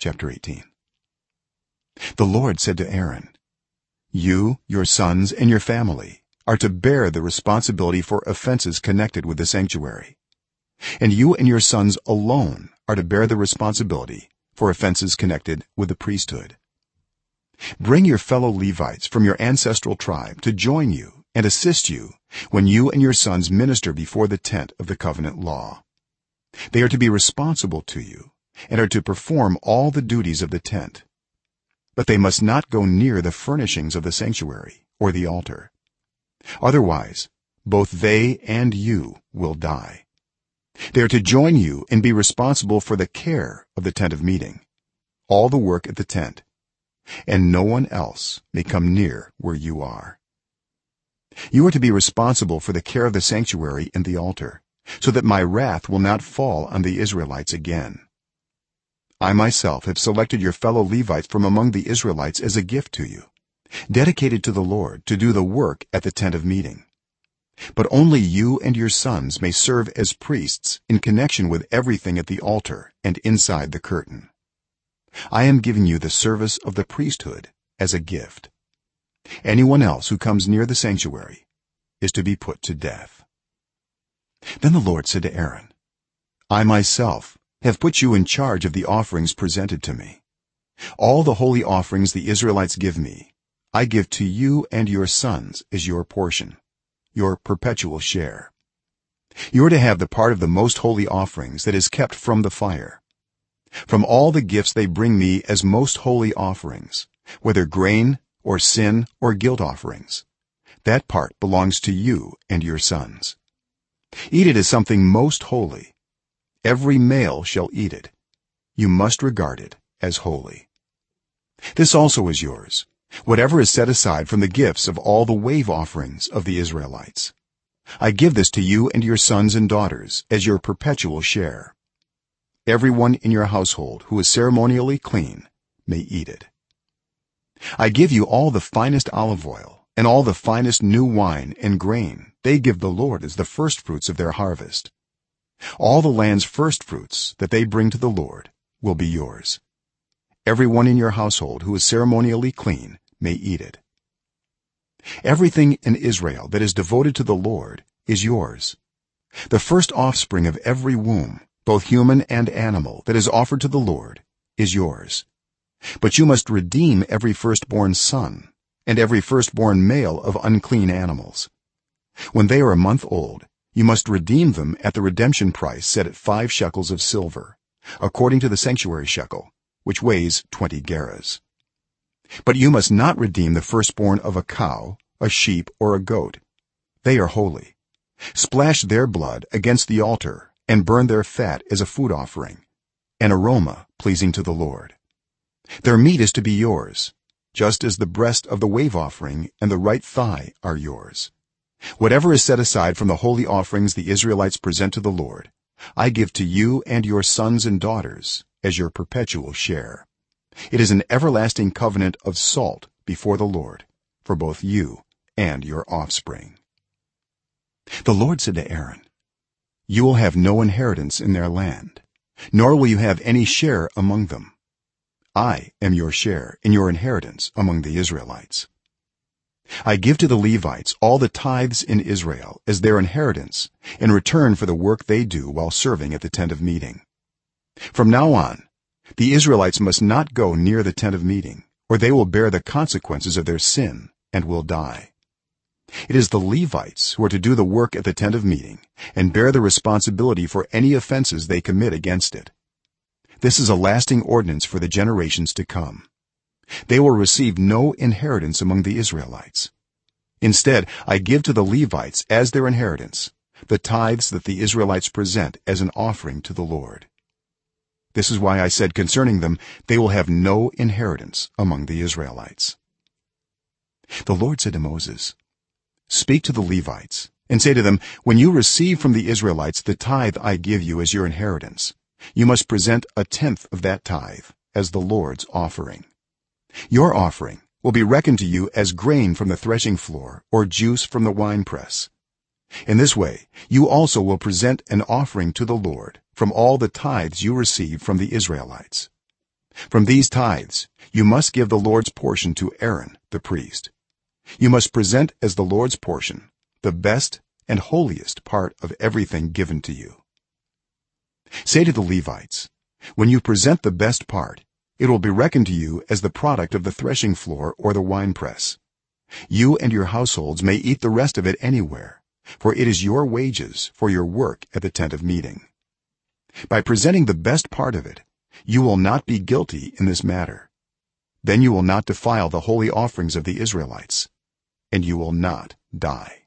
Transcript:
chapter 18 the lord said to aaron you your sons and your family are to bear the responsibility for offenses connected with the sanctuary. And you and your sons alone are to bear the responsibility for offenses connected with the priesthood. Bring your fellow levites from your ancestral tribe to join you and assist you when you and your sons minister before the tent of the covenant law. They are to be responsible to you and are to perform all the duties of the tent. But they must not go near the furnishings of the sanctuary or the altar. Otherwise both they and you will die. They are to join you and be responsible for the care of the tent of meeting all the work at the tent and no one else may come near where you are. You are to be responsible for the care of the sanctuary and the altar so that my wrath will not fall on the israelites again i myself have selected your fellow levites from among the israelites as a gift to you dedicated to the lord to do the work at the tent of meeting. But only you and your sons may serve as priests in connection with everything at the altar and inside the curtain. I am giving you the service of the priesthood as a gift. Anyone else who comes near the sanctuary is to be put to death. Then the lord said to aaron i myself have put you in charge of the offerings presented to me. All the holy offerings the israelites give me i give to you and your sons as your portion your perpetual share. You are to have the part of the most holy offerings that is kept from the fire. From all the gifts they bring me as most holy offerings whether grain or sin or guilt offerings that part belongs to you and your sons. Eat it as something most holy every male shall eat it. You must regard it as holy. This also is yours whatever is set aside from the gifts of all the wave offerings of the israelites. I give this to you and your sons and daughters as your perpetual share. Everyone in your household who is ceremonially clean may eat it. I give you all the finest olive oil and all the finest new wine and grain. They give the lord as the firstfruits of their harvest all the land's first fruits that they bring to the lord will be yours. Everyone in your household who is ceremonially clean may eat it. Everything in israel that is devoted to the lord is yours. The first offspring of every womb both human and animal that is offered to the lord is yours. But you must redeem every firstborn son and every firstborn male of unclean animals. When they are a month old you must redeem them at the redemption price set at 5 shekels of silver according to the sanctuary shekel which weighs 20 gerahs. But you must not redeem the firstborn of a cow a sheep or a goat. They are holy. Splash their blood against the altar and burn their fat as a food offering an aroma pleasing to the lord. Their meat is to be yours just as the breast of the wave offering and the right thigh are yours whatever is set aside from the holy offerings the israelites present to the lord i give to you and your sons and daughters as your perpetual share. It is an everlasting covenant of salt before the lord for both you and your offspring. The lord said to aaron you will have no inheritance in their land nor will you have any share among them. I am your share in your inheritance among the israelites i give to the levites all the tithes in israel as their inheritance in return for the work they do while serving at the tent of meeting. From now on the israelites must not go near the tent of meeting or they will bear the consequences of their sin and will die. It is the levites who are to do the work at the tent of meeting and bear the responsibility for any offenses they commit against it. This is a lasting ordinance for the generations to come they will receive no inheritance among the israelites. Instead i give to the levites as their inheritance the tithes that the israelites present as an offering to the lord. This is why i said concerning them they will have no inheritance among the israelites. The lord said to moses speak to the levites and say to them when you receive from the israelites the tithe i give you as your inheritance you must present a tenth of that tithe as the lord's offering your offering will be reckoned to you as grain from the threshing floor or juice from the winepress in this way you also will present an offering to the lord from all the tithes you receive from the israelites. From these tithes you must give the lord's portion to aaron the priest. You must present as the lord's portion the best and holiest part of everything given to you. Say to the levites when you present the best part it will be reckoned to you as the product of the threshing floor or the winepress you and your households may eat the rest of it anywhere for it is your wages for your work at the tent of meeting. By presenting the best part of it you will not be guilty in this matter. Then you will not defile the holy offerings of the israelites and you will not die